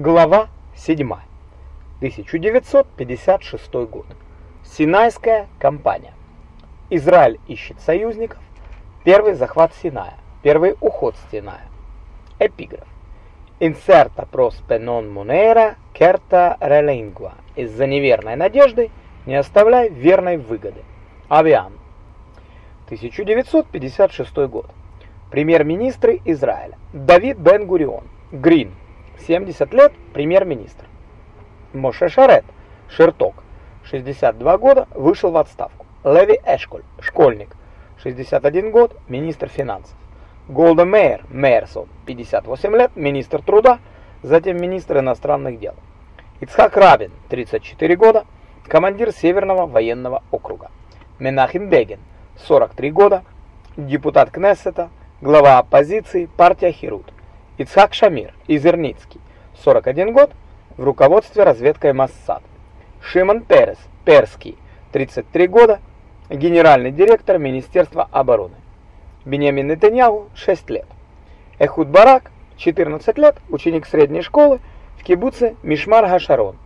Глава 7. 1956 год. Синайская кампания. Израиль ищет союзников. Первый захват Синая. Первый уход с Синая. Эпиграф. Инсерта проспе нон мунера керта релингва. Из-за неверной надежды не оставляй верной выгоды. Авиан. 1956 год. Премьер-министры Израиля. Давид Бен-Гурион. Грин. 70 лет, премьер-министр. Моше Шарет. Шерток. 62 года, вышел в отставку. Леви Эшколь. Школьник. 61 год, министр финансов. Голда Мейер. Мейерсон. 58 лет, министр труда, затем министр иностранных дел. Ицхак Рабин. 34 года, командир Северного военного округа. Менахим Бегин. 43 года, депутат Кнессета, глава оппозиции, партия Хирут. Ицхак Шамир, Изерницкий, 41 год, в руководстве разведкой Моссад. Шимон Перес, Перский, 33 года, генеральный директор Министерства обороны. Бенямин Нетаньяху, 6 лет. Эхуд Барак, 14 лет, ученик средней школы в кибуце Мишмар Гашарон.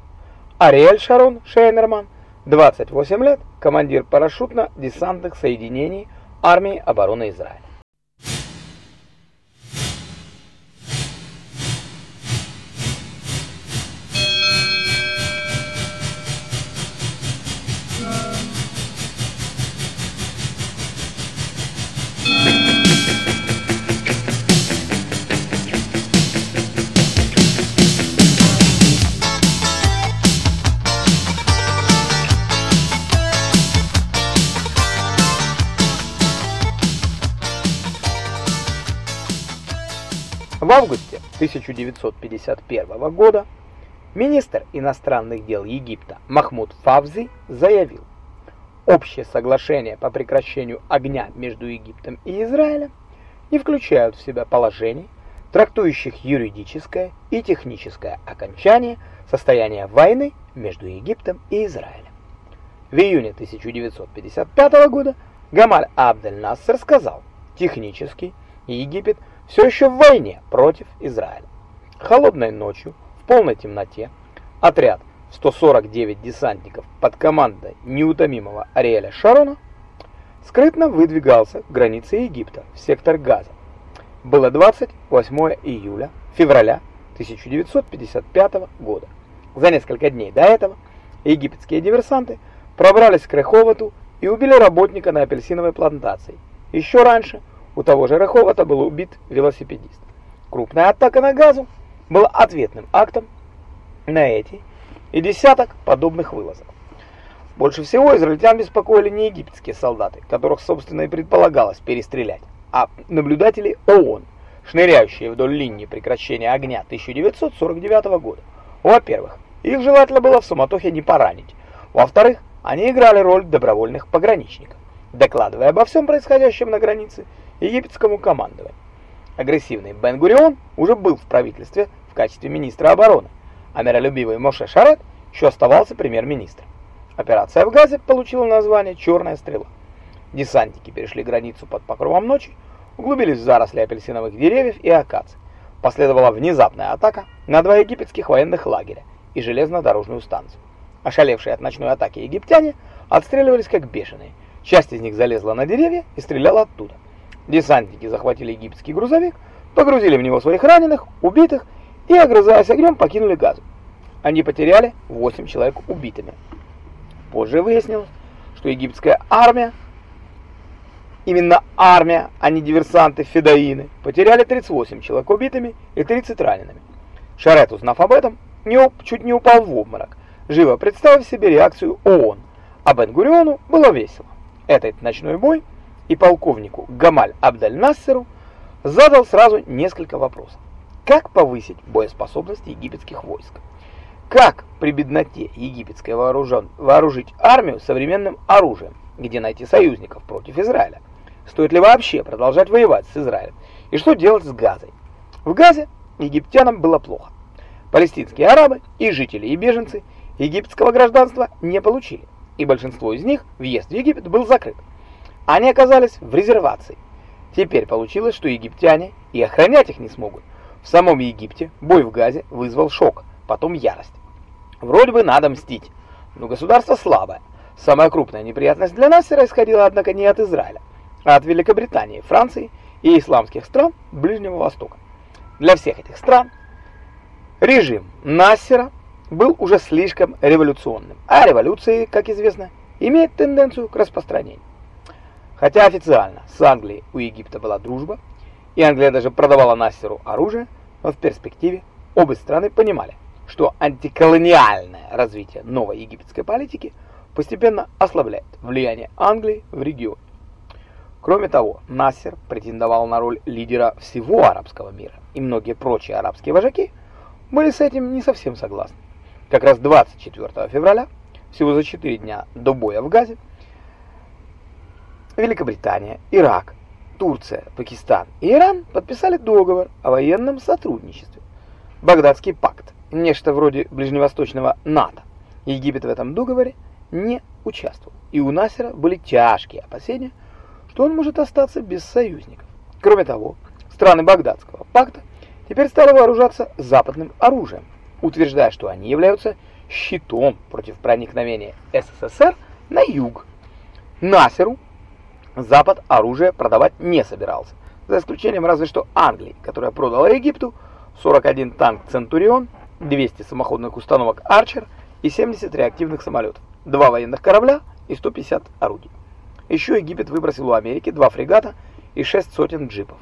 Ариэль Шарон Шейнерман, 28 лет, командир парашютно-десантных соединений армии обороны Израиля. 1951 года министр иностранных дел Египта Махмуд Фавзи заявил, общее соглашение по прекращению огня между Египтом и Израилем не включают в себя положений, трактующих юридическое и техническое окончание состояния войны между Египтом и Израилем. В июне 1955 года Гамаль Абдель-Нассер сказал, технически Египет – все еще в войне против Израиля. Холодной ночью, в полной темноте, отряд 149 десантников под командой неутомимого Ариэля Шарона скрытно выдвигался к границе Египта в сектор Газа. Было 28 июля, февраля 1955 года. За несколько дней до этого египетские диверсанты пробрались к Реховату и убили работника на апельсиновой плантации. Еще раньше у того же Раховата был убит велосипедист. Крупная атака на газу была ответным актом на эти и десяток подобных вылазок. Больше всего израильтян беспокоили не египетские солдаты, которых, собственно, и предполагалось перестрелять, а наблюдатели ООН, шныряющие вдоль линии прекращения огня 1949 года. Во-первых, их желательно было в суматохе не поранить. Во-вторых, они играли роль добровольных пограничников, докладывая обо всем происходящем на границе египетскому командованию. Агрессивный Бен-Гурион уже был в правительстве в качестве министра обороны, а миролюбивый Моше Шарет еще оставался премьер-министром. Операция в Газе получила название «Черная стрела». Десантники перешли границу под покровом ночи, углубились в заросли апельсиновых деревьев и акаций. Последовала внезапная атака на два египетских военных лагеря и железнодорожную станцию. Ошалевшие от ночной атаки египтяне отстреливались как бешеные. Часть из них залезла на деревья и стреляла оттуда. Десантники захватили египетский грузовик, погрузили в него своих раненых, убитых и, огрызаясь огнем, покинули Газу. Они потеряли 8 человек убитыми. Позже выяснилось, что египетская армия, именно армия, а не диверсанты Федоины, потеряли 38 человек убитыми и 30 ранеными. Шарет, узнав об этом, не, чуть не упал в обморок, живо представив себе реакцию ООН, а Бен-Гуриону было весело. Этот ночной бой и полковнику Гамаль Абдель-Нассеру задал сразу несколько вопросов. Как повысить боеспособность египетских войск? Как при бедноте египетской вооружен, вооружить армию современным оружием? Где найти союзников против Израиля? Стоит ли вообще продолжать воевать с Израилем? И что делать с Газой? В Газе египтянам было плохо. Палестинские арабы и жители и беженцы египетского гражданства не получили, и большинство из них въезд в Египет был закрыт. Они оказались в резервации. Теперь получилось, что египтяне и охранять их не смогут. В самом Египте бой в Газе вызвал шок, потом ярость. Вроде бы надо мстить, но государство слабое. Самая крупная неприятность для Насера исходила, однако, не от Израиля, а от Великобритании, Франции и исламских стран Ближнего Востока. Для всех этих стран режим Нассера был уже слишком революционным, а революции, как известно, имеют тенденцию к распространению. Хотя официально с Англией у Египта была дружба, и Англия даже продавала Нассеру оружие, но в перспективе обе страны понимали, что антиколониальное развитие новой египетской политики постепенно ослабляет влияние Англии в регионе. Кроме того, Нассер претендовал на роль лидера всего арабского мира, и многие прочие арабские вожаки были с этим не совсем согласны. Как раз 24 февраля, всего за 4 дня до боя в Газе, Великобритания, Ирак, Турция, Пакистан и Иран подписали договор о военном сотрудничестве. Багдадский пакт, нечто вроде ближневосточного НАТО. Египет в этом договоре не участвовал, и у Насера были тяжкие опасения, что он может остаться без союзников. Кроме того, страны Багдадского пакта теперь стали вооружаться западным оружием, утверждая, что они являются щитом против проникновения СССР на юг. Насеру Запад оружие продавать не собирался, за исключением разве что Англии, которая продала Египту 41 танк «Центурион», 200 самоходных установок «Арчер» и 70 реактивных самолетов, два военных корабля и 150 орудий. Еще Египет выбросил у Америки два фрегата и шесть сотен джипов.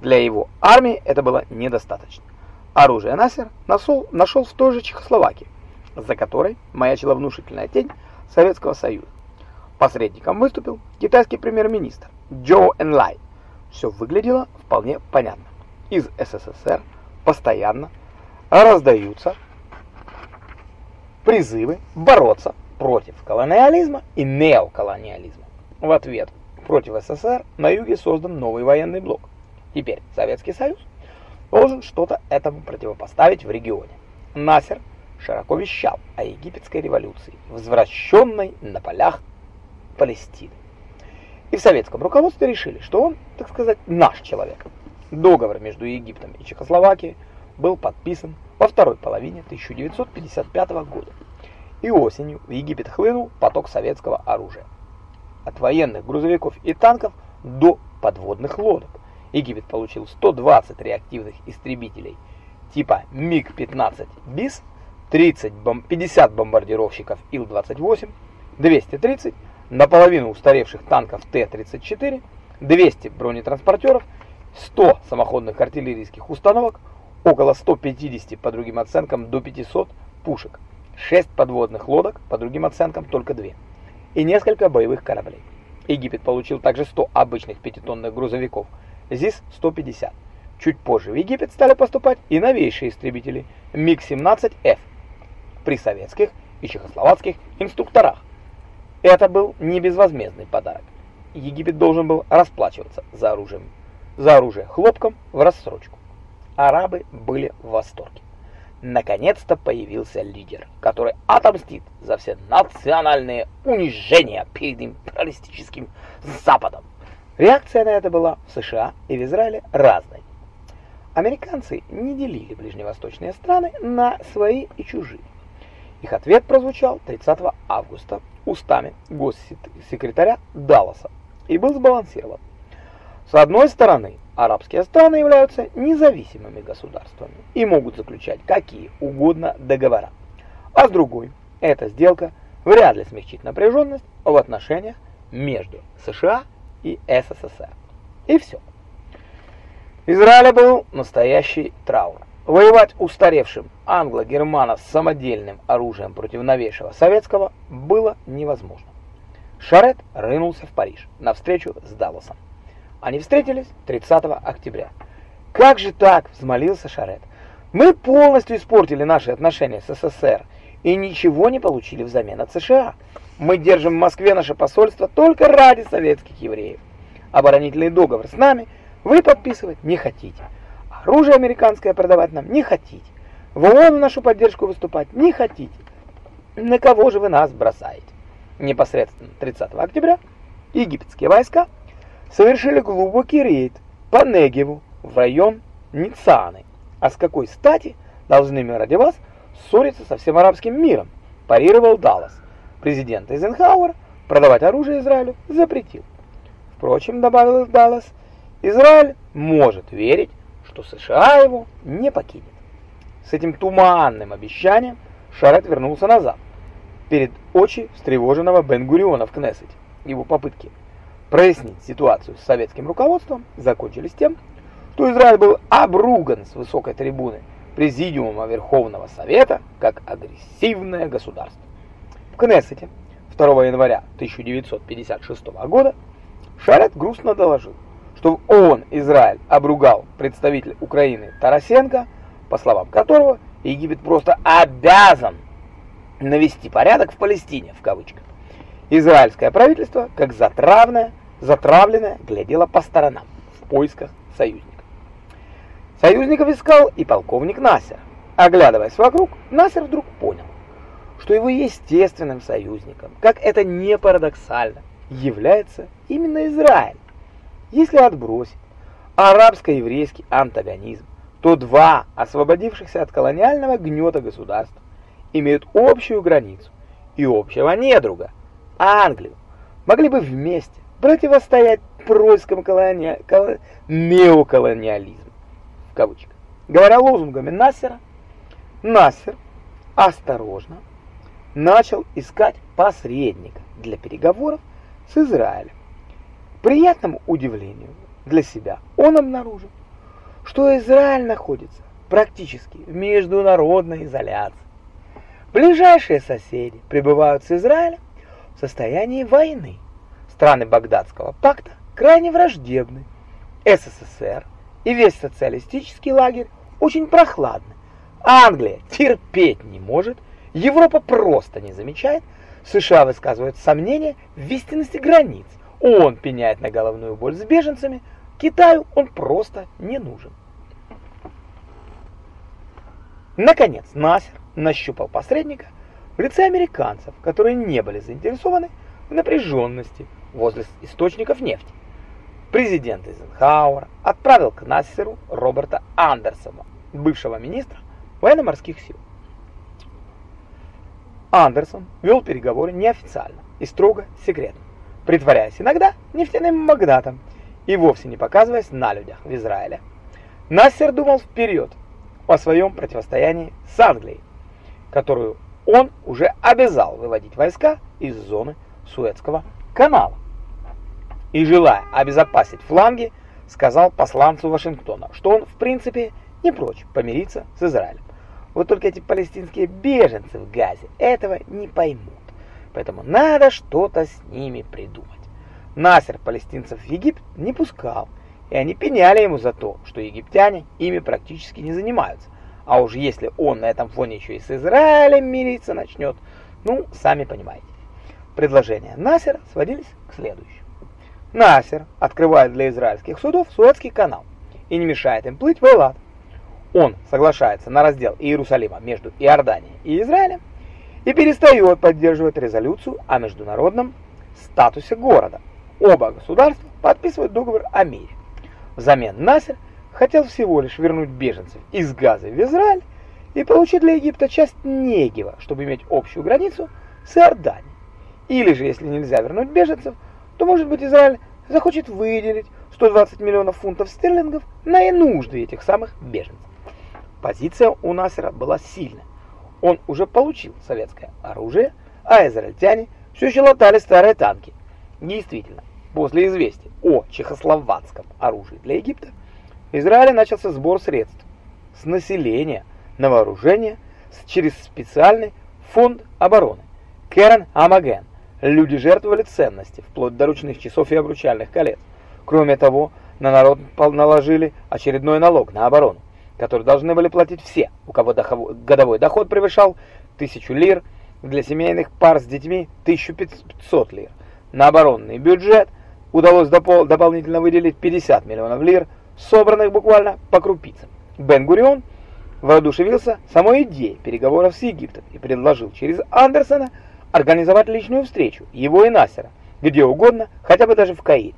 Для его армии это было недостаточно. Оружие Насер нашел, нашел в той же Чехословакии, за которой маячила внушительная тень Советского Союза. Посредником выступил китайский премьер-министр Джо Энлай. Все выглядело вполне понятно. Из СССР постоянно раздаются призывы бороться против колониализма и неоколониализма. В ответ против СССР на юге создан новый военный блок. Теперь Советский Союз должен что-то этому противопоставить в регионе. Насер широко вещал о египетской революции, возвращенной на полях Палестины. И в советском руководстве решили, что он, так сказать, наш человек. Договор между Египтом и Чехословакией был подписан во второй половине 1955 года. И осенью в Египет хлынул поток советского оружия от военных грузовиков и танков до подводных лодок. Египет получил 120 реактивных истребителей типа МиГ-15 БИС, 30 бом 50 бомбардировщиков Ил-28, 230 наполовину устаревших танков Т-34, 200 бронетранспортеров, 100 самоходных артиллерийских установок, около 150 по другим оценкам до 500 пушек, 6 подводных лодок, по другим оценкам только 2 и несколько боевых кораблей. Египет получил также 100 обычных пятитонных грузовиков ЗИС-150. Чуть позже в Египет стали поступать и новейшие истребители МиГ-17Ф при советских и чехословацких инструкторах. Это был не безвозмездный подарок. Египет должен был расплачиваться за оружием, за оружие хлопком в рассрочку. Арабы были в восторге. Наконец-то появился лидер, который отомстит за все национальные унижения перед империалистическим Западом. Реакция на это была в США и в Израиле разной. Американцы не делили ближневосточные страны на свои и чужие. Их ответ прозвучал 30 августа устами госсекретаря Далласа и был сбалансирован. С одной стороны, Арабские страны являются независимыми государствами и могут заключать какие угодно договора. А с другой, эта сделка вряд ли смягчит напряженность в отношениях между США и СССР. И все. Израиль был настоящий траур. Воевать устаревшим англо-германов с самодельным оружием против новейшего советского было невозможно. Шарет рынулся в Париж на встречу с Далласом. Они встретились 30 октября. «Как же так?» – взмолился Шарет. «Мы полностью испортили наши отношения с СССР и ничего не получили взамен от США. Мы держим в Москве наше посольство только ради советских евреев. Оборонительный договор с нами вы подписывать не хотите. Оружие американское продавать нам не хотите. В ООН в нашу поддержку выступать не хотите. На кого же вы нас бросаете?» Непосредственно 30 октября египетские войска совершили глубокий рейд по Негеву в район Ницаны. А с какой стати должны мы ради вас ссориться со всем арабским миром? Парировал Даллас. Президент Эйзенхауэр продавать оружие Израилю запретил. Впрочем, добавил Даллас, Израиль может верить, что США его не покинет. С этим туманным обещанием Шарет вернулся назад, перед очи встревоженного Бен-Гуриона в Кнессете. Его попытки прояснить ситуацию с советским руководством закончились тем, что Израиль был обруган с высокой трибуны Президиума Верховного Совета как агрессивное государство. В Кнессете 2 января 1956 года Шарет грустно доложил, что он, Израиль, обругал представителя Украины Тарасенко, по словам которого Египет просто обязан навести порядок в Палестине, в кавычках. Израильское правительство, как затравное, затравленное, глядело по сторонам в поисках союзников. Союзников искал и полковник Насер. Оглядываясь вокруг, Насер вдруг понял, что его естественным союзником, как это не парадоксально, является именно Израиль. Если отбросить арабско-еврейский антагонизм, то два освободившихся от колониального гнета государства имеют общую границу и общего недруга – Англию, могли бы вместе противостоять прусскому колония... кол... неоколониализму, в кавычках. Говоря лозунгами Нассера, Нассер осторожно начал искать посредника для переговоров с Израилем. Приятному удивлению для себя он обнаружил, что Израиль находится практически в международной изоляции. Ближайшие соседи пребывают с Израилем в состоянии войны. Страны Багдадского пакта крайне враждебны. СССР и весь социалистический лагерь очень прохладны. Англия терпеть не может, Европа просто не замечает, США высказывают сомнения в истинности границ. Он пеняет на головную боль с беженцами, Китаю он просто не нужен. Наконец, Насер нащупал посредника в лице американцев, которые не были заинтересованы в напряженности возле источников нефти. Президент Эйзенхауэр отправил к Нассеру Роберта Андерсона, бывшего министра военно-морских сил. Андерсон вел переговоры неофициально и строго секретно, притворяясь иногда нефтяным магнатом и вовсе не показываясь на людях в Израиле. Нассер думал вперед о своем противостоянии с Англией, которую он уже обязал выводить войска из зоны Суэцкого канала. И желая обезопасить фланги, сказал посланцу Вашингтона, что он в принципе не прочь помириться с Израилем. Вот только эти палестинские беженцы в Газе этого не поймут. Поэтому надо что-то с ними придумать. Насер палестинцев в Египет не пускал, и они пеняли ему за то, что египтяне ими практически не занимаются. А уж если он на этом фоне еще и с Израилем мириться начнет, ну, сами понимаете. Предложения Насера сводились к следующему. Насер открывает для израильских судов Суэцкий канал и не мешает им плыть в Эллад. Он соглашается на раздел Иерусалима между Иорданией и Израилем и перестает поддерживать резолюцию о международном статусе города. Оба государства подписывают договор о мире. Взамен Насер хотел всего лишь вернуть беженцев из Газы в Израиль и получить для Египта часть Негева, чтобы иметь общую границу с Иорданией. Или же, если нельзя вернуть беженцев, то, может быть, Израиль захочет выделить 120 миллионов фунтов стерлингов на и нужды этих самых беженцев. Позиция у Насера была сильная. Он уже получил советское оружие, а израильтяне все еще латали старые танки. Действительно, после известия о чехословацком оружии для Египта, в Израиле начался сбор средств с населения на вооружение через специальный фонд обороны Керен Амаген. Люди жертвовали ценности, вплоть до ручных часов и обручальных колец. Кроме того, на народ наложили очередной налог на оборону, который должны были платить все, у кого годовой доход превышал 1000 лир, для семейных пар с детьми 1500 лир. На оборонный бюджет удалось допол дополнительно выделить 50 миллионов лир, собранных буквально по крупицам. Бен-Гурион воодушевился самой идеей переговоров с Египтом и предложил через Андерсона организовать личную встречу его и Насера, где угодно, хотя бы даже в Каире.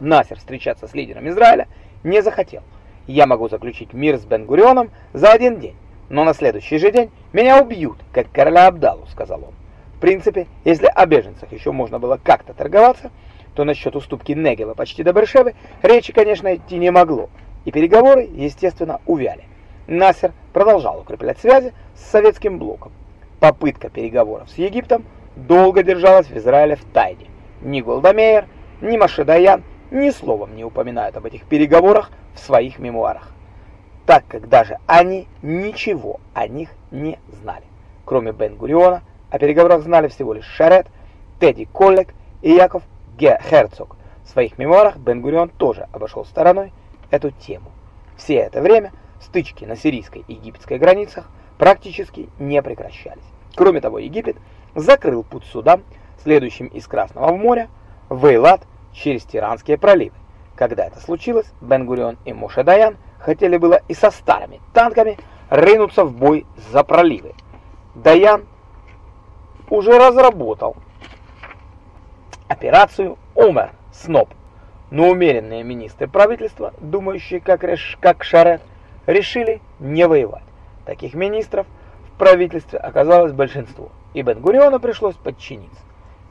Насер встречаться с лидером Израиля не захотел я могу заключить мир с Бен-Гурионом за один день, но на следующий же день меня убьют, как короля Абдалу, сказал он. В принципе, если о беженцах еще можно было как-то торговаться, то насчет уступки Негева почти до Бершевы речи, конечно, идти не могло, и переговоры, естественно, увяли. Насер продолжал укреплять связи с советским блоком. Попытка переговоров с Египтом долго держалась в Израиле в тайне. Ни Голдамейер, ни Машедаян ни словом не упоминают об этих переговорах в своих мемуарах, так как даже они ничего о них не знали. Кроме Бен-Гуриона, о переговорах знали всего лишь Шарет, Тедди Коллек и Яков Герцог. В своих мемуарах Бен-Гурион тоже обошел стороной эту тему. Все это время стычки на сирийской и египетской границах практически не прекращались. Кроме того, Египет закрыл путь судам, следующим из Красного моря, в Эйлат через Тиранские проливы. Когда это случилось, Бен-Гурион и Моше Даян хотели было и со старыми танками ринуться в бой за проливы. Даян уже разработал операцию Омер Сноп, но умеренные министры правительства, думающие как, реш... как Шарет, решили не воевать. Таких министров в правительстве оказалось большинство, и Бен-Гуриону пришлось подчиниться.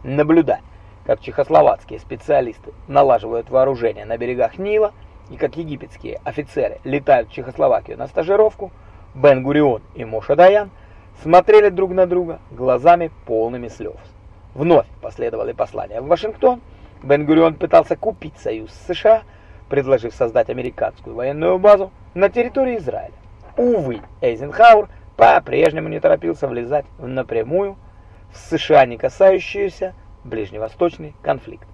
Наблюдать, как чехословацкие специалисты налаживают вооружение на берегах Нила и как египетские офицеры летают в Чехословакию на стажировку, Бен-Гурион и Моша Даян смотрели друг на друга глазами полными слез. Вновь последовали послания в Вашингтон. Бен-Гурион пытался купить союз с США, предложив создать американскую военную базу на территории Израиля. Увы, Эйзенхауэр по-прежнему не торопился влезать в напрямую в США не касающуюся ближневосточный конфликт.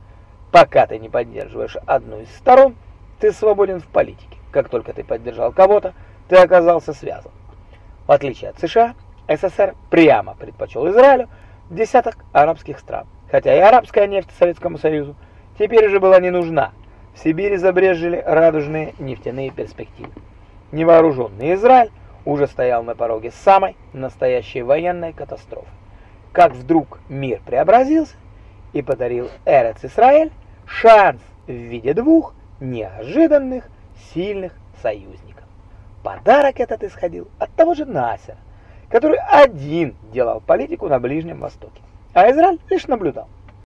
Пока ты не поддерживаешь одну из сторон, ты свободен в политике. Как только ты поддержал кого-то, ты оказался связан. В отличие от США, СССР прямо предпочел Израилю десяток арабских стран. Хотя и арабская нефть Советскому Союзу теперь уже была не нужна. В Сибири забрежили радужные нефтяные перспективы. Невооруженный Израиль уже стоял на пороге самой настоящей военной катастрофы. Как вдруг мир преобразился, и подарил Эрец-Исраэль шанс в виде двух неожиданных сильных союзников. Подарок этот исходил от того же Насера, который один делал политику на Ближнем Востоке, а Израиль лишь наблюдал.